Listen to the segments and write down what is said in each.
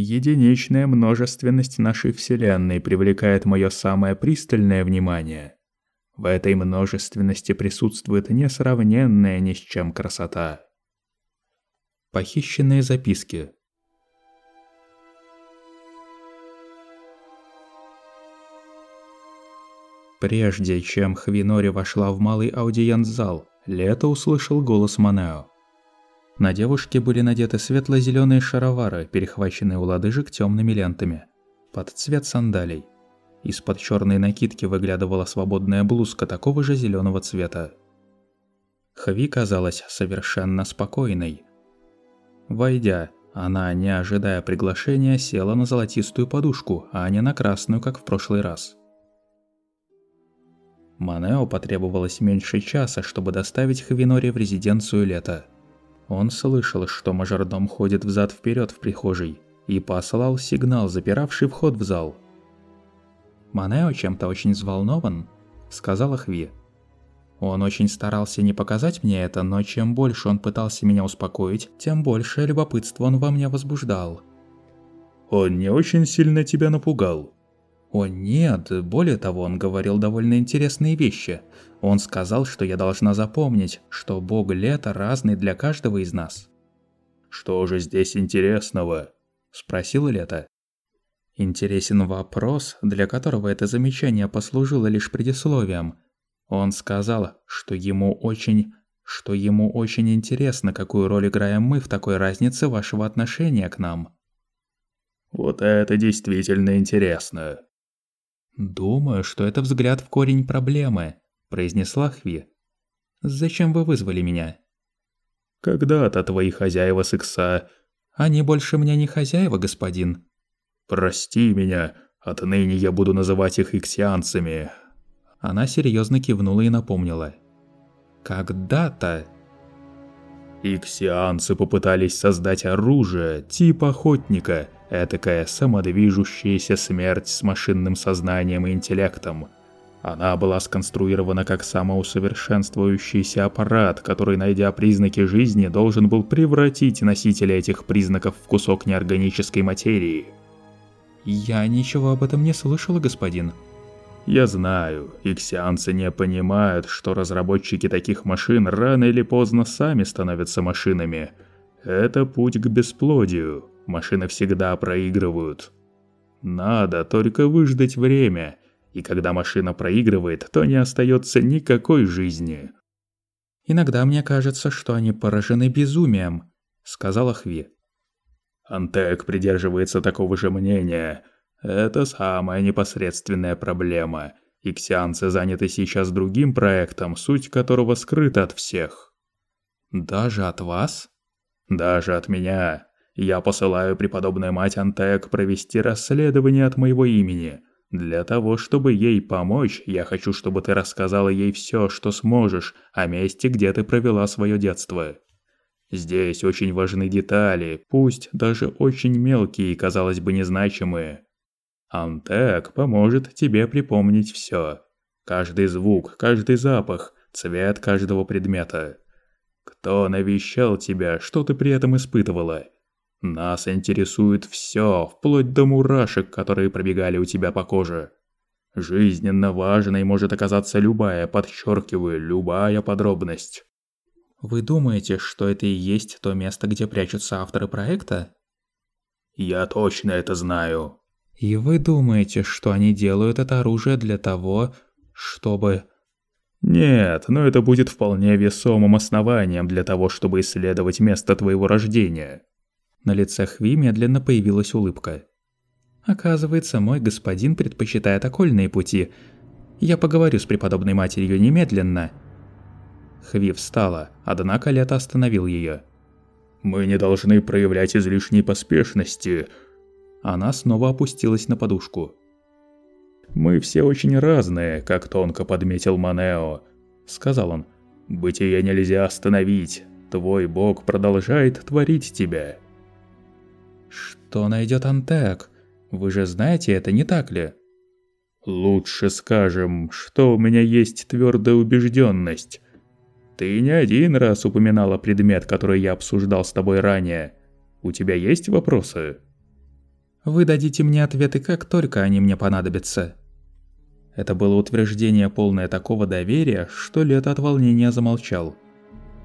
Единичная множественность нашей Вселенной привлекает мое самое пристальное внимание. В этой множественности присутствует несравненная ни с чем красота. Похищенные записки Прежде чем Хвинори вошла в малый аудиенц-зал, Лето услышал голос Манео. На девушке были надеты светло-зеленые шаровары, перехваченные у лодыжек темными лентами, под цвет сандалий. Из-под черной накидки выглядывала свободная блузка такого же зеленого цвета. Хви казалась совершенно спокойной. Войдя, она, не ожидая приглашения, села на золотистую подушку, а не на красную, как в прошлый раз. Манео потребовалось меньше часа, чтобы доставить Хавинори в резиденцию лета. Он слышал, что мажордом ходит взад вперед в прихожей, и послал сигнал, запиравший вход в зал. «Манео чем-то очень взволнован», — сказала Хви. Он очень старался не показать мне это, но чем больше он пытался меня успокоить, тем больше любопытства он во мне возбуждал. «Он не очень сильно тебя напугал», о нет, более того, он говорил довольно интересные вещи. Он сказал, что я должна запомнить, что бог лета разный для каждого из нас. «Что же здесь интересного?» – спросил Лето. Интересен вопрос, для которого это замечание послужило лишь предисловием. Он сказал, что ему очень... что ему очень интересно, какую роль играем мы в такой разнице вашего отношения к нам. «Вот это действительно интересно», «Думаю, что это взгляд в корень проблемы», – произнесла Хви. «Зачем вы вызвали меня?» «Когда-то твои хозяева с Икса...» «Они больше мне не хозяева, господин». «Прости меня, отныне я буду называть их иксианцами». Она серьезно кивнула и напомнила. «Когда-то...» Иксианцы попытались создать оружие, тип охотника – Этакая самодвижущаяся смерть с машинным сознанием и интеллектом. Она была сконструирована как самоусовершенствующийся аппарат, который, найдя признаки жизни, должен был превратить носителя этих признаков в кусок неорганической материи. «Я ничего об этом не слышала, господин». «Я знаю, иксианцы не понимают, что разработчики таких машин рано или поздно сами становятся машинами. Это путь к бесплодию» машины всегда проигрывают. Надо только выждать время, и когда машина проигрывает, то не остается никакой жизни. «Иногда мне кажется, что они поражены безумием», — сказала Хви. Антек придерживается такого же мнения. Это самая непосредственная проблема. Иксианцы заняты сейчас другим проектом, суть которого скрыта от всех. Даже от вас? Даже от меня. Я посылаю преподобную мать Антек провести расследование от моего имени. Для того, чтобы ей помочь, я хочу, чтобы ты рассказала ей все, что сможешь, о месте, где ты провела свое детство. Здесь очень важны детали, пусть даже очень мелкие и, казалось бы, незначимые. Антек поможет тебе припомнить все. Каждый звук, каждый запах, цвет каждого предмета. Кто навещал тебя, что ты при этом испытывала? Нас интересует все, вплоть до мурашек, которые пробегали у тебя по коже. Жизненно важной может оказаться любая, подчеркиваю, любая подробность. Вы думаете, что это и есть то место, где прячутся авторы проекта? Я точно это знаю. И вы думаете, что они делают это оружие для того, чтобы... Нет, но это будет вполне весомым основанием для того, чтобы исследовать место твоего рождения. На лице Хви медленно появилась улыбка. «Оказывается, мой господин предпочитает окольные пути. Я поговорю с преподобной матерью немедленно». Хви встала, однако Лето остановил ее. «Мы не должны проявлять излишней поспешности». Она снова опустилась на подушку. «Мы все очень разные, как тонко подметил Манео», — сказал он. «Бытие нельзя остановить. Твой бог продолжает творить тебя». Что найдет Антек? Вы же знаете это, не так ли? Лучше скажем, что у меня есть твердая убежденность. Ты не один раз упоминала предмет, который я обсуждал с тобой ранее. У тебя есть вопросы? Вы дадите мне ответы, как только они мне понадобятся». Это было утверждение, полное такого доверия, что Лето от волнения замолчал.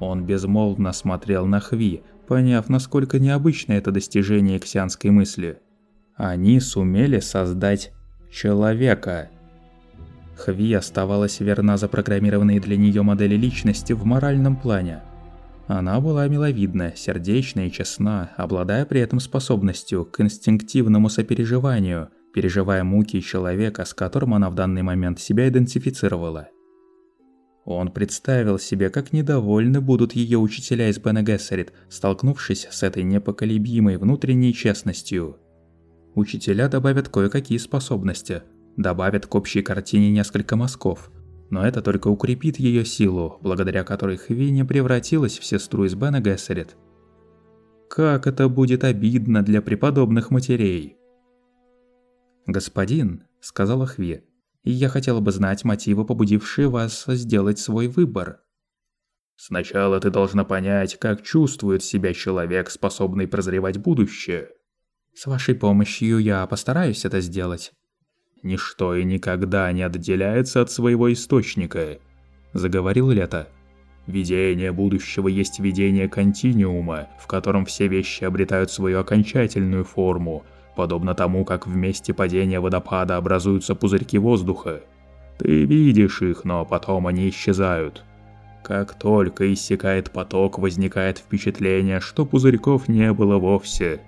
Он безмолвно смотрел на Хви, поняв, насколько необычно это достижение ксианской мысли. Они сумели создать человека. Хви оставалась верна запрограммированной для нее модели личности в моральном плане. Она была миловидна, сердечна и честна, обладая при этом способностью к инстинктивному сопереживанию, переживая муки человека, с которым она в данный момент себя идентифицировала. Он представил себе, как недовольны будут ее учителя из Гессерит, столкнувшись с этой непоколебимой внутренней честностью. Учителя добавят кое-какие способности, добавят к общей картине несколько мазков, но это только укрепит ее силу, благодаря которой Хви не превратилась в сестру из Бена Гессерит. Как это будет обидно для преподобных матерей! «Господин», — сказала Хви, я хотела бы знать мотивы, побудившие вас сделать свой выбор. Сначала ты должна понять, как чувствует себя человек, способный прозревать будущее. С вашей помощью я постараюсь это сделать. Ничто и никогда не отделяется от своего источника, заговорил Лето. Видение будущего есть видение континуума, в котором все вещи обретают свою окончательную форму – подобно тому, как в месте падения водопада образуются пузырьки воздуха. Ты видишь их, но потом они исчезают. Как только иссякает поток, возникает впечатление, что пузырьков не было вовсе.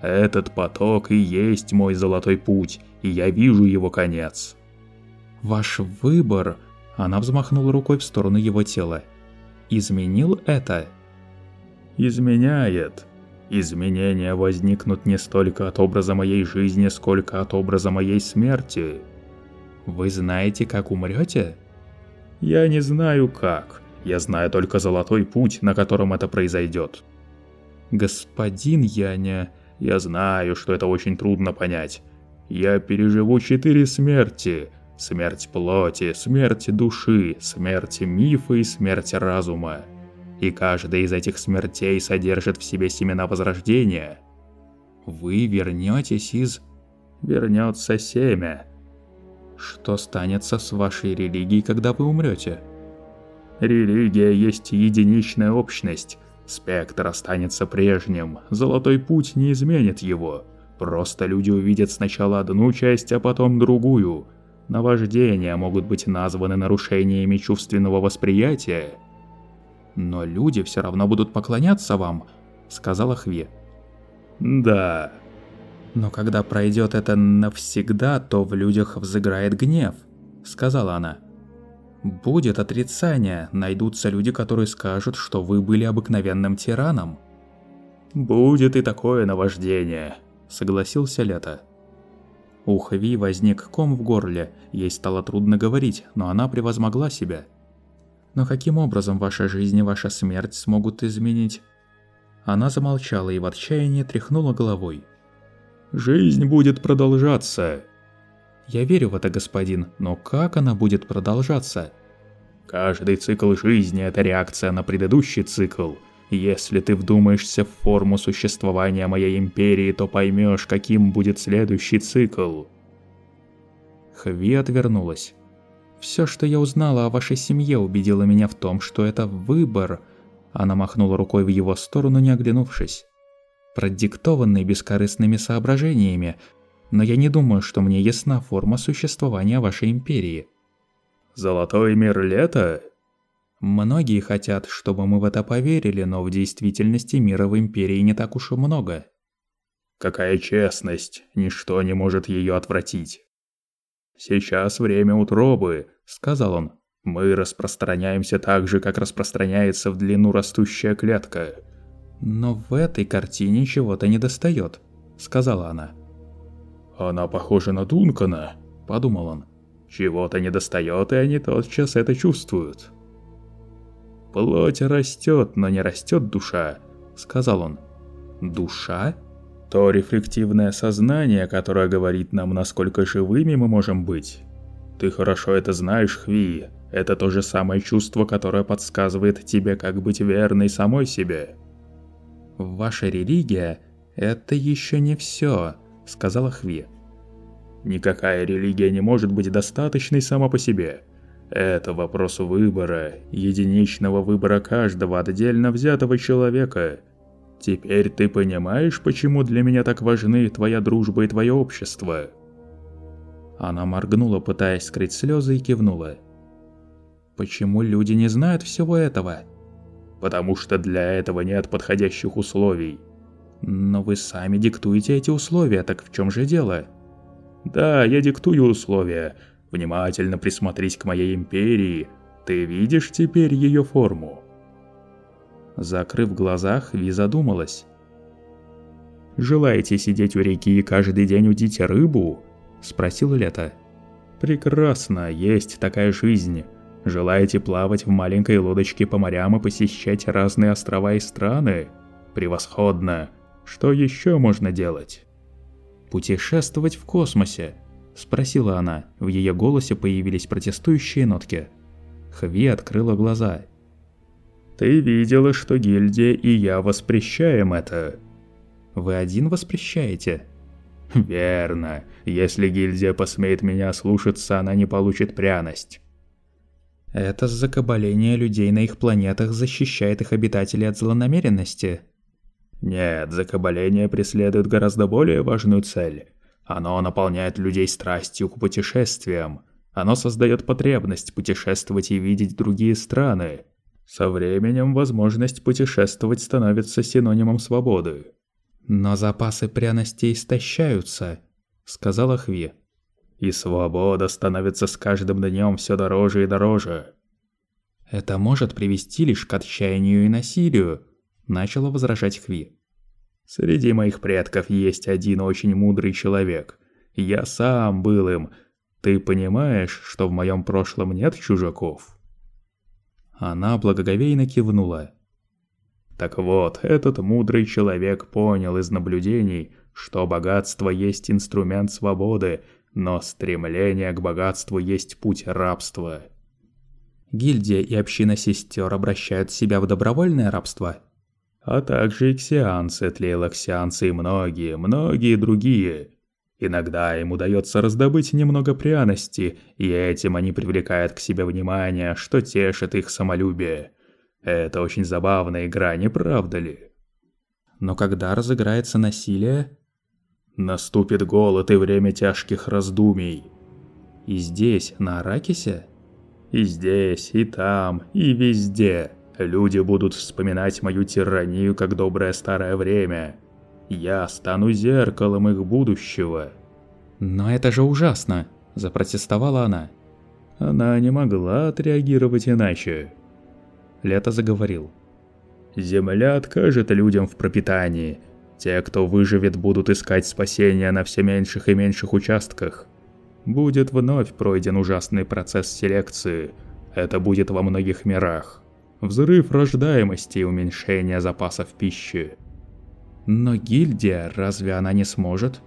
Этот поток и есть мой золотой путь, и я вижу его конец. Ваш выбор, она взмахнула рукой в сторону его тела. Изменил это? Изменяет. Изменения возникнут не столько от образа моей жизни, сколько от образа моей смерти. Вы знаете, как умрете? Я не знаю как. Я знаю только золотой путь, на котором это произойдет. Господин Яня, я знаю, что это очень трудно понять. Я переживу четыре смерти. Смерть плоти, смерть души, смерть мифа и смерть разума и каждая из этих смертей содержит в себе семена возрождения. Вы вернетесь из... Вернется семя. Что станется с вашей религией, когда вы умрете? Религия есть единичная общность. Спектр останется прежним, золотой путь не изменит его. Просто люди увидят сначала одну часть, а потом другую. Наваждения могут быть названы нарушениями чувственного восприятия, «Но люди все равно будут поклоняться вам», — сказала Хви. «Да». «Но когда пройдет это навсегда, то в людях взыграет гнев», — сказала она. «Будет отрицание, найдутся люди, которые скажут, что вы были обыкновенным тираном». «Будет и такое наваждение», — согласился Лето. У Хви возник ком в горле, ей стало трудно говорить, но она превозмогла себя. Но каким образом ваша жизнь и ваша смерть смогут изменить? Она замолчала и в отчаянии тряхнула головой. Жизнь будет продолжаться. Я верю в это, господин, но как она будет продолжаться? Каждый цикл жизни – это реакция на предыдущий цикл. Если ты вдумаешься в форму существования моей империи, то поймешь, каким будет следующий цикл. Хви отвернулась. Все, что я узнала о вашей семье, убедило меня в том, что это выбор. Она махнула рукой в его сторону, не оглянувшись. Продиктованный бескорыстными соображениями, но я не думаю, что мне ясна форма существования вашей империи. Золотой мир лета? Многие хотят, чтобы мы в это поверили, но в действительности мира в империи не так уж и много. Какая честность, ничто не может ее отвратить. «Сейчас время утробы», — сказал он. «Мы распространяемся так же, как распространяется в длину растущая клетка». «Но в этой картине чего-то недостает», — сказала она. «Она похожа на Дункана», — подумал он. «Чего-то недостает, и они тотчас это чувствуют». «Плоть растет, но не растет душа», — сказал он. «Душа?» То рефлективное сознание, которое говорит нам, насколько живыми мы можем быть. Ты хорошо это знаешь, Хви. Это то же самое чувство, которое подсказывает тебе, как быть верной самой себе. Ваша религия – это еще не все, – сказала Хви. Никакая религия не может быть достаточной сама по себе. Это вопрос выбора, единичного выбора каждого отдельно взятого человека. Теперь ты понимаешь, почему для меня так важны твоя дружба и твое общество?» Она моргнула, пытаясь скрыть слезы, и кивнула. «Почему люди не знают всего этого?» «Потому что для этого нет подходящих условий». «Но вы сами диктуете эти условия, так в чем же дело?» Да, я диктую условия. Внимательно присмотрись к моей империи. Ты видишь теперь ее форму?» Закрыв глаза, Ви задумалась. «Желаете сидеть у реки и каждый день удить рыбу?» – спросил Лето. «Прекрасно, есть такая жизнь. Желаете плавать в маленькой лодочке по морям и посещать разные острова и страны? Превосходно! Что еще можно делать?» путешествовать в космосе?» – спросила она. В ее голосе появились протестующие нотки. Хви открыла глаза. «Ты видела, что гильдия и я воспрещаем это». «Вы один воспрещаете?» «Верно. Если гильдия посмеет меня слушаться, она не получит пряность». «Это закабаление людей на их планетах защищает их обитателей от злонамеренности», нет, закабаление преследует гораздо более важную цель. Оно наполняет людей страстью к путешествиям. Оно создает потребность путешествовать и видеть другие страны. Со временем возможность путешествовать становится синонимом свободы. «Но запасы пряностей истощаются», — сказала Хви. «И свобода становится с каждым днем все дороже и дороже». «Это может привести лишь к отчаянию и насилию», начала возражать Хви. Среди моих предков есть один очень мудрый человек. Я сам был им. Ты понимаешь, что в моем прошлом нет чужаков? Она благоговейно кивнула. Так вот, этот мудрый человек понял из наблюдений, что богатство есть инструмент свободы, но стремление к богатству есть путь рабства. Гильдия и община сестер обращают себя в добровольное рабство? А также иксианцы, тлейлоксианцы и многие, многие другие. Иногда им удается раздобыть немного пряности, и этим они привлекают к себе внимание, что тешит их самолюбие. Это очень забавная игра, не правда ли? Но когда разыграется насилие? Наступит голод и время тяжких раздумий. И здесь, на Аракисе? И здесь, и там, и везде. Люди будут вспоминать мою тиранию как доброе старое время. Я стану зеркалом их будущего. Но это же ужасно, запротестовала она. Она не могла отреагировать иначе. Лето заговорил. Земля откажет людям в пропитании. Те, кто выживет, будут искать спасения на все меньших и меньших участках. Будет вновь пройден ужасный процесс селекции. Это будет во многих мирах взрыв рождаемости и уменьшение запасов пищи. Но гильдия, разве она не сможет?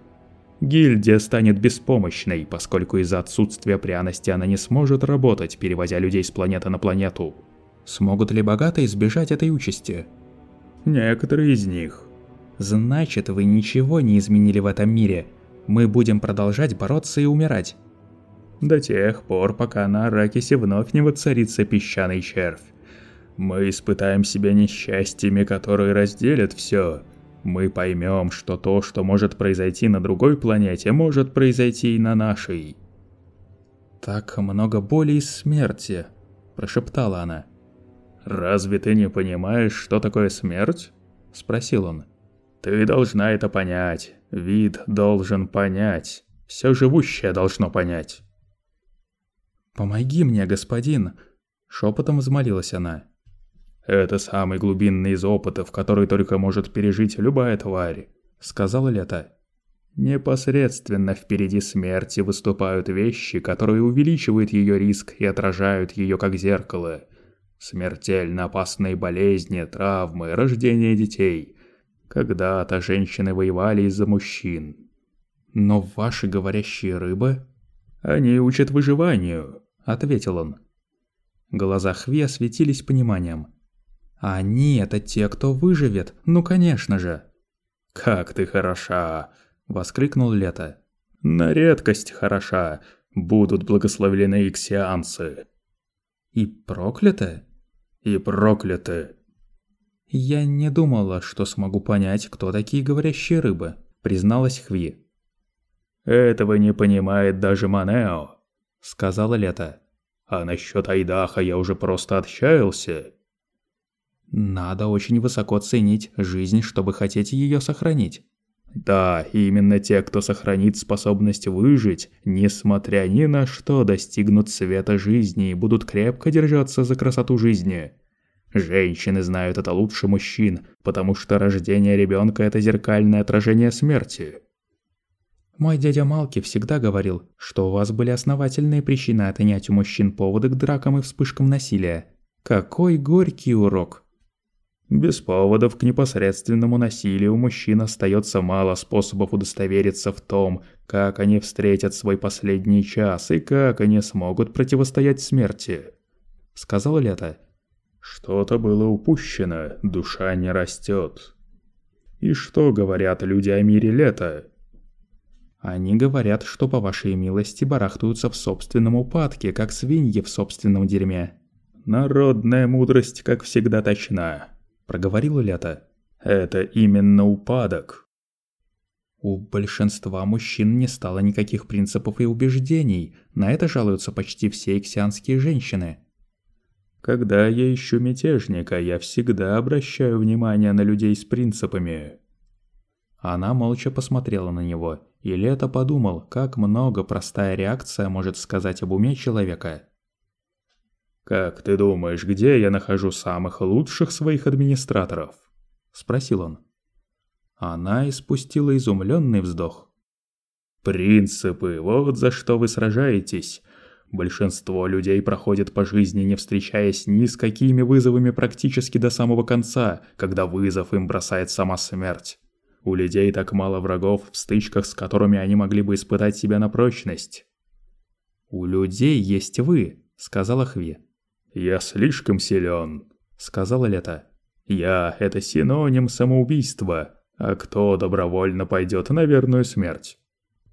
Гильдия станет беспомощной, поскольку из-за отсутствия пряности она не сможет работать, перевозя людей с планеты на планету. Смогут ли богатые избежать этой участи? Некоторые из них. Значит, вы ничего не изменили в этом мире. Мы будем продолжать бороться и умирать. До тех пор, пока на Аракисе вновь не воцарится песчаный червь. Мы испытаем себя несчастьями, которые разделят все. Мы поймем, что то, что может произойти на другой планете, может произойти и на нашей. «Так много боли и смерти», – прошептала она. «Разве ты не понимаешь, что такое смерть?» – спросил он. «Ты должна это понять. Вид должен понять. Все живущее должно понять». «Помоги мне, господин!» – шепотом взмолилась она. «Это самый глубинный из опытов, который только может пережить любая тварь», — сказала Лето. «Непосредственно впереди смерти выступают вещи, которые увеличивают ее риск и отражают ее как зеркало. Смертельно опасные болезни, травмы, рождение детей. Когда-то женщины воевали из-за мужчин. Но ваши говорящие рыбы...» «Они учат выживанию», — ответил он. Глаза Хви осветились пониманием. А они – это те, кто выживет, ну конечно же. «Как ты хороша! – воскликнул Лето. «На редкость хороша. Будут благословлены иксианцы». «И прокляты?» «И прокляты». «Я не думала, что смогу понять, кто такие говорящие рыбы», – призналась Хви. «Этого не понимает даже Манео», – сказала Лето. «А насчет Айдаха я уже просто отчаялся». «Надо очень высоко ценить жизнь, чтобы хотеть ее сохранить». Да, именно те, кто сохранит способность выжить, несмотря ни на что, достигнут света жизни и будут крепко держаться за красоту жизни. Женщины знают это лучше мужчин, потому что рождение ребенка это зеркальное отражение смерти. Мой дядя Малки всегда говорил, что у вас были основательные причины отнять у мужчин поводы к дракам и вспышкам насилия. Какой горький урок. Без поводов к непосредственному насилию у мужчин остается мало способов удостовериться в том, как они встретят свой последний час и как они смогут противостоять смерти. Сказал Лето. Что-то было упущено, душа не растет. И что говорят люди о мире Лета? Они говорят, что по вашей милости барахтаются в собственном упадке, как свиньи в собственном дерьме. Народная мудрость, как всегда, точна. – проговорила Лята. «Это именно упадок». У большинства мужчин не стало никаких принципов и убеждений, на это жалуются почти все иксианские женщины. Когда я ищу мятежника, я всегда обращаю внимание на людей с принципами. Она молча посмотрела на него, и Лето подумал, как много простая реакция может сказать об уме человека. «Как ты думаешь, где я нахожу самых лучших своих администраторов?» – спросил он. Она испустила изумленный вздох. «Принципы, вот за что вы сражаетесь. Большинство людей проходит по жизни, не встречаясь ни с какими вызовами практически до самого конца, когда вызов им бросает сама смерть. У людей так мало врагов в стычках, с которыми они могли бы испытать себя на прочность». «У людей есть вы», – сказала Хви. «Я слишком силен», — сказала Лето. «Я — это синоним самоубийства, а кто добровольно пойдет на верную смерть?»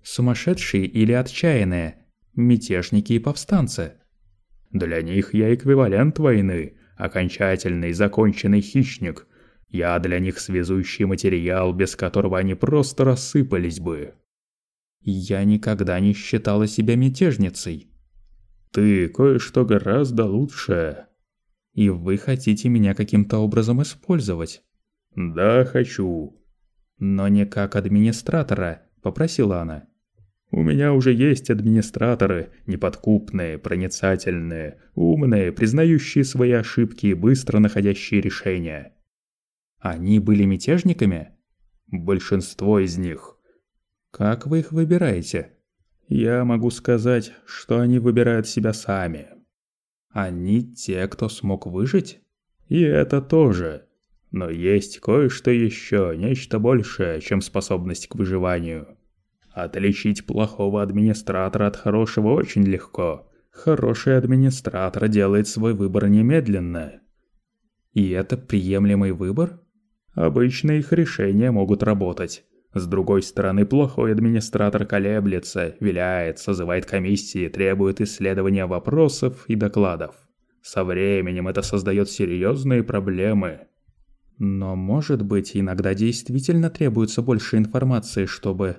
«Сумасшедшие или отчаянные? Мятежники и повстанцы?» «Для них я эквивалент войны, окончательный законченный хищник. Я для них связующий материал, без которого они просто рассыпались бы». «Я никогда не считала себя мятежницей», ты кое-что гораздо лучшее. И вы хотите меня каким-то образом использовать? Да, хочу. Но не как администратора, попросила она. У меня уже есть администраторы, неподкупные, проницательные, умные, признающие свои ошибки и быстро находящие решения. Они были мятежниками? Большинство из них. Как вы их выбираете? Я могу сказать, что они выбирают себя сами. Они те, кто смог выжить? И это тоже. Но есть кое-что еще, нечто большее, чем способность к выживанию. Отличить плохого администратора от хорошего очень легко. Хороший администратор делает свой выбор немедленно. И это приемлемый выбор? Обычно их решения могут работать. С другой стороны, плохой администратор колеблется, виляет, созывает комиссии, требует исследования вопросов и докладов. Со временем это создает серьезные проблемы. Но, может быть, иногда действительно требуется больше информации, чтобы...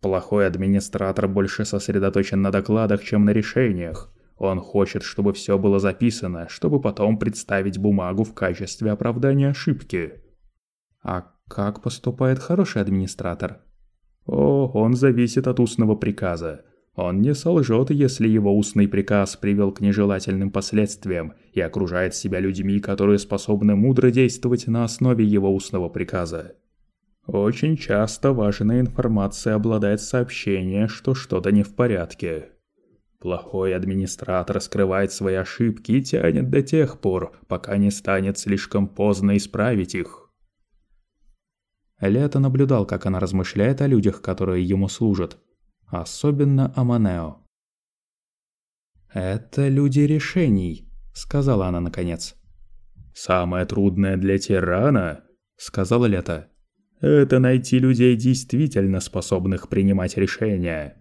Плохой администратор больше сосредоточен на докладах, чем на решениях. Он хочет, чтобы все было записано, чтобы потом представить бумагу в качестве оправдания ошибки. А как поступает хороший администратор? О, он зависит от устного приказа. Он не солжет, если его устный приказ привел к нежелательным последствиям и окружает себя людьми, которые способны мудро действовать на основе его устного приказа. Очень часто важная информация обладает сообщением, что что-то не в порядке. Плохой администратор скрывает свои ошибки и тянет до тех пор, пока не станет слишком поздно исправить их. Лето наблюдал, как она размышляет о людях, которые ему служат. Особенно о Манео. «Это люди решений», — сказала она наконец. «Самое трудное для тирана», — сказала Лето, — Это найти людей, действительно способных принимать решения.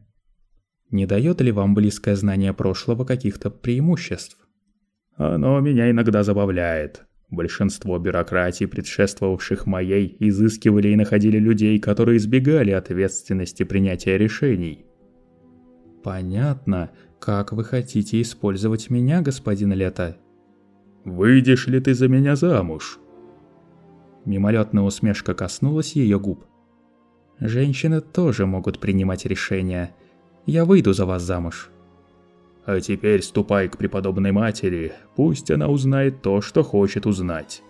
Не дает ли вам близкое знание прошлого каких-то преимуществ? Оно меня иногда забавляет. Большинство бюрократий, предшествовавших моей, изыскивали и находили людей, которые избегали ответственности принятия решений. Понятно. Как вы хотите использовать меня, господин Лето? Выйдешь ли ты за меня замуж? Мимолетная усмешка коснулась ее губ. Женщины тоже могут принимать решения. Я выйду за вас замуж. А теперь ступай к преподобной матери, пусть она узнает то, что хочет узнать.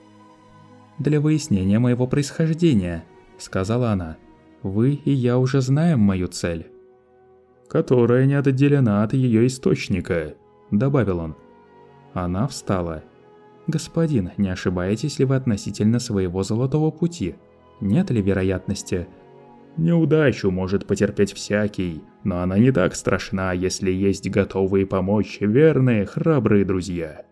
Для выяснения моего происхождения, сказала она. Вы и я уже знаем мою цель. Которая не отделена от ее источника, добавил он. Она встала. Господин, не ошибаетесь ли вы относительно своего золотого пути? Нет ли вероятности, Неудачу может потерпеть всякий, но она не так страшна, если есть готовые помочь верные, храбрые друзья.